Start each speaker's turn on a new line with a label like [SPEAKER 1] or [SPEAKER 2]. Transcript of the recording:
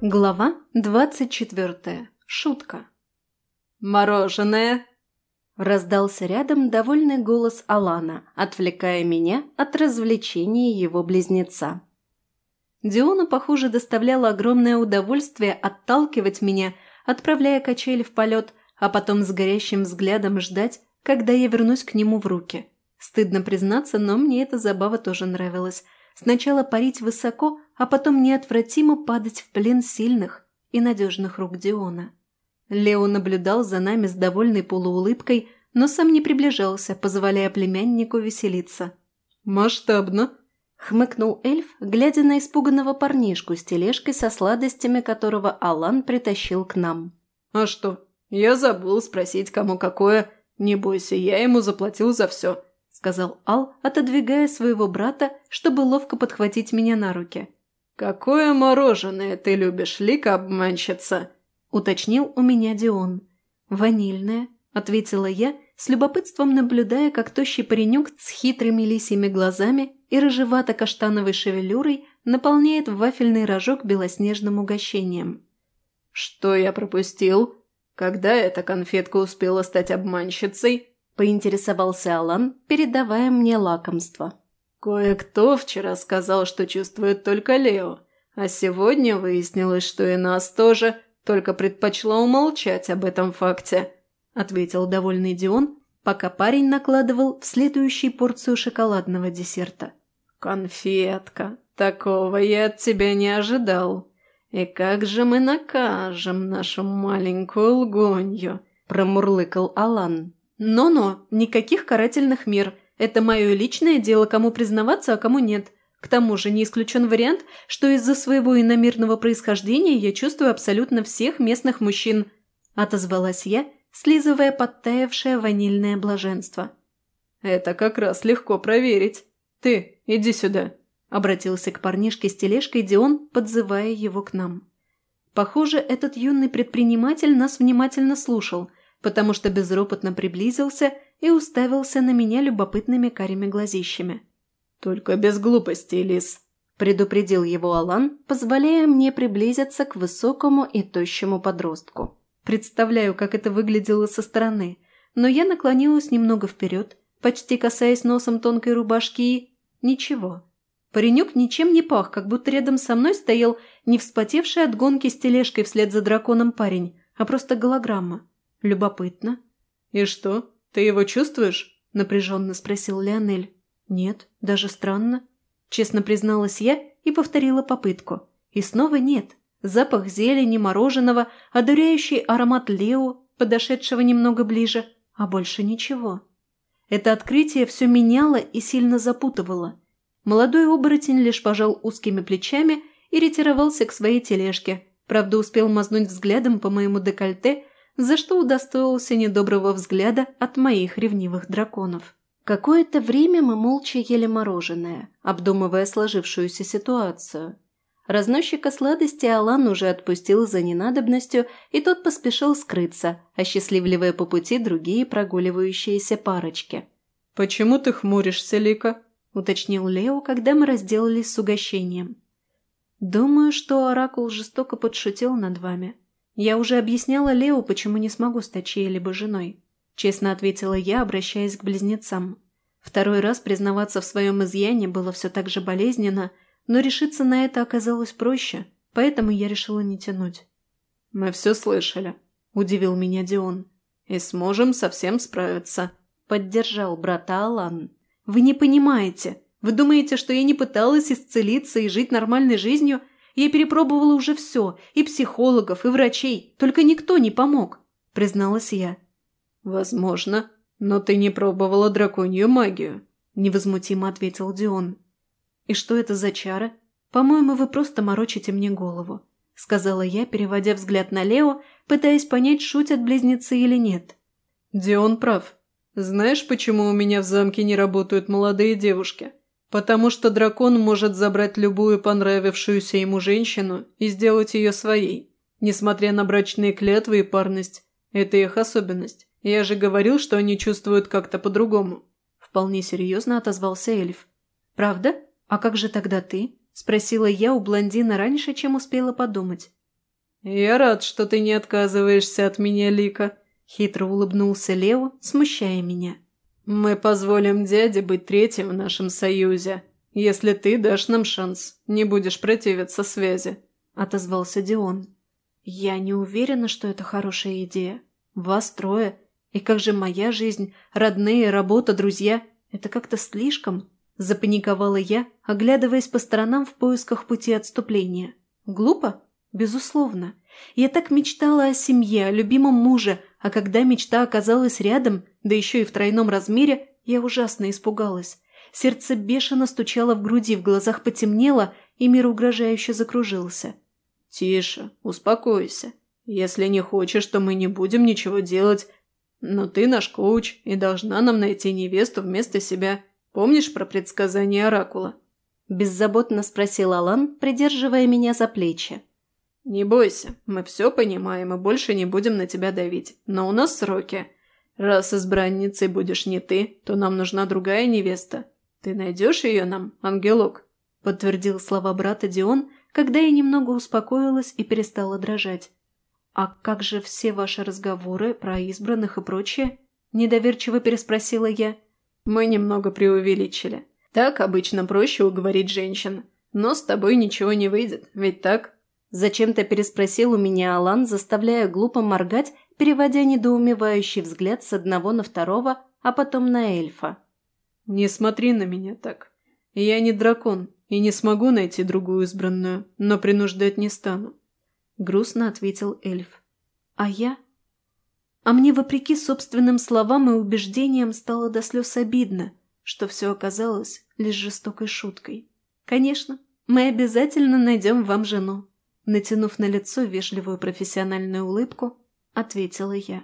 [SPEAKER 1] Глава двадцать четвертая. Шутка.
[SPEAKER 2] «Мороженое!»
[SPEAKER 1] Раздался рядом довольный голос Алана, отвлекая меня от развлечения его близнеца. Диону, похоже, доставляло огромное удовольствие отталкивать меня, отправляя качели в полет, а потом с горящим взглядом ждать, когда я вернусь к нему в руки. Стыдно признаться, но мне эта забава тоже нравилась. Сначала парить высоко, а потом неотвратимо падать в плен сильных и надежных рук Диона. Лео наблюдал за нами с довольной полуулыбкой, но сам не приближался, позволяя племяннику веселиться.
[SPEAKER 2] «Масштабно!»
[SPEAKER 1] – хмыкнул эльф, глядя на испуганного парнишку с тележкой со сладостями, которого Алан притащил к нам.
[SPEAKER 2] «А что? Я забыл спросить, кому какое. Не бойся, я ему заплатил за все», – сказал Ал, отодвигая своего брата, чтобы ловко подхватить меня на руки. «Какое мороженое ты любишь, Лика-обманщица?»
[SPEAKER 1] – уточнил у меня Дион. «Ванильное», – ответила я, с любопытством наблюдая, как тощий паренек с хитрыми лисьими глазами и рыжевато-каштановой шевелюрой наполняет вафельный рожок белоснежным угощением.
[SPEAKER 2] «Что я пропустил? Когда эта конфетка успела стать обманщицей?» – поинтересовался Алан, передавая мне лакомство. Кое-кто вчера сказал, что чувствует только Лео, а сегодня выяснилось, что и нас тоже, только предпочла умолчать об этом факте», – ответил довольный Дион, пока парень накладывал в следующую порцию шоколадного десерта. «Конфетка, такого я от тебя не ожидал. И как же мы накажем нашу маленькую лгонью?» – промурлыкал Алан.
[SPEAKER 1] «Но-но, никаких карательных мер», – это мое личное дело, кому признаваться, а кому нет. К тому же не исключен вариант, что из-за своего иномерного происхождения я чувствую абсолютно всех местных мужчин», – отозвалась я, слизывая подтаявшее ванильное блаженство.
[SPEAKER 2] «Это как раз легко проверить. Ты, иди сюда», – обратился к парнишке с тележкой Дион, подзывая его к нам.
[SPEAKER 1] Похоже, этот юный предприниматель нас внимательно слушал, потому что безропотно приблизился – и уставился на меня любопытными карими глазищами.
[SPEAKER 2] «Только без глупостей, Лис», – предупредил его Алан, позволяя мне приблизиться к высокому и тощему подростку.
[SPEAKER 1] Представляю, как это выглядело со стороны, но я наклонилась немного вперед, почти касаясь носом тонкой рубашки и... Ничего. Паренек ничем не пах, как будто рядом со мной стоял не вспотевший от гонки с тележкой вслед за драконом парень, а просто голограмма. Любопытно.
[SPEAKER 2] «И что?» «Ты его чувствуешь?»
[SPEAKER 1] – напряженно спросил Леонель. «Нет, даже странно». Честно призналась я и повторила попытку. И снова нет. Запах зелени, мороженого, одуряющий аромат Лео, подошедшего немного ближе, а больше ничего. Это открытие все меняло и сильно запутывало. Молодой оборотень лишь пожал узкими плечами и ретировался к своей тележке, правда успел мазнуть взглядом по моему декольте за что удостоился недоброго взгляда от моих ревнивых драконов. Какое-то время мы молча ели мороженое, обдумывая сложившуюся ситуацию. Разносчика сладости Алан уже отпустил за ненадобностью, и тот поспешил скрыться, осчастливливая по пути другие прогуливающиеся парочки.
[SPEAKER 2] «Почему ты хмуришься, Лика?»
[SPEAKER 1] – уточнил Лео, когда мы разделались с угощением. «Думаю, что Оракул жестоко подшутил над вами», «Я уже объясняла Лео, почему не смогу стать чьей-либо женой», – честно ответила я, обращаясь к близнецам. Второй раз признаваться в своем изъяне было все так же болезненно, но решиться на это оказалось проще, поэтому я решила не тянуть.
[SPEAKER 2] «Мы все слышали», – удивил меня Дион. «И сможем совсем справиться», – поддержал брата Алан.
[SPEAKER 1] «Вы не понимаете. Вы думаете, что я не пыталась исцелиться и жить нормальной жизнью – я перепробовала уже все, и психологов, и врачей, только никто не помог», – призналась я.
[SPEAKER 2] «Возможно, но ты не пробовала драконью магию», –
[SPEAKER 1] невозмутимо ответил Дион. «И что это за чара? По-моему, вы просто морочите мне голову», – сказала я, переводя взгляд на Лео, пытаясь понять, шутят близнецы или нет.
[SPEAKER 2] «Дион прав. Знаешь, почему у меня в замке не работают молодые девушки?» Потому что дракон может забрать любую понравившуюся ему женщину и сделать ее своей. Несмотря на брачные клятвы и парность, это их особенность. Я же говорил, что они чувствуют как-то по-другому.
[SPEAKER 1] Вполне серьезно отозвался эльф. «Правда? А как же тогда ты?» – спросила я у блондина раньше, чем успела подумать.
[SPEAKER 2] «Я рад, что ты не отказываешься от меня, Лика», – хитро улыбнулся Лео, смущая меня. «Мы позволим дяде быть третьим в нашем союзе, если ты дашь нам шанс, не будешь противиться связи», – отозвался Дион. «Я не уверена, что это хорошая идея. Вас трое. И как же моя жизнь, родные, работа, друзья? Это как-то слишком?» Запаниковала я, оглядываясь по сторонам в поисках пути отступления. Глупо? Безусловно. Я так мечтала о семье, о любимом муже, а когда мечта оказалась рядом, да еще и в тройном размере, я ужасно испугалась. Сердце бешено стучало в груди, в глазах потемнело, и мир угрожающе закружился. «Тише, успокойся. Если не хочешь, то мы не будем ничего делать. Но ты наш коуч и должна нам найти невесту вместо себя. Помнишь про предсказание Оракула?» Беззаботно спросил Алан, придерживая меня за плечи. «Не бойся, мы все понимаем и больше не будем на тебя давить. Но у нас сроки. Раз избранницей будешь не ты, то нам нужна другая невеста. Ты найдешь ее нам, ангелок?» Подтвердил слова брата Дион, когда я немного успокоилась и перестала дрожать. «А как же все ваши разговоры про избранных и прочее?» Недоверчиво переспросила я. «Мы немного преувеличили. Так обычно проще уговорить женщин. Но с тобой ничего не выйдет, ведь так?» Зачем-то переспросил у меня Алан, заставляя глупо моргать, переводя недоумевающий взгляд с одного на второго, а потом на эльфа. «Не смотри на меня так. Я не дракон и не смогу найти другую избранную, но принуждать не стану», — грустно ответил эльф. «А я?» А мне, вопреки собственным словам и убеждениям, стало до слез обидно, что все оказалось лишь жестокой шуткой. «Конечно, мы обязательно найдем вам жену», Натянув на лицо вежливую профессиональную улыбку, ответила я.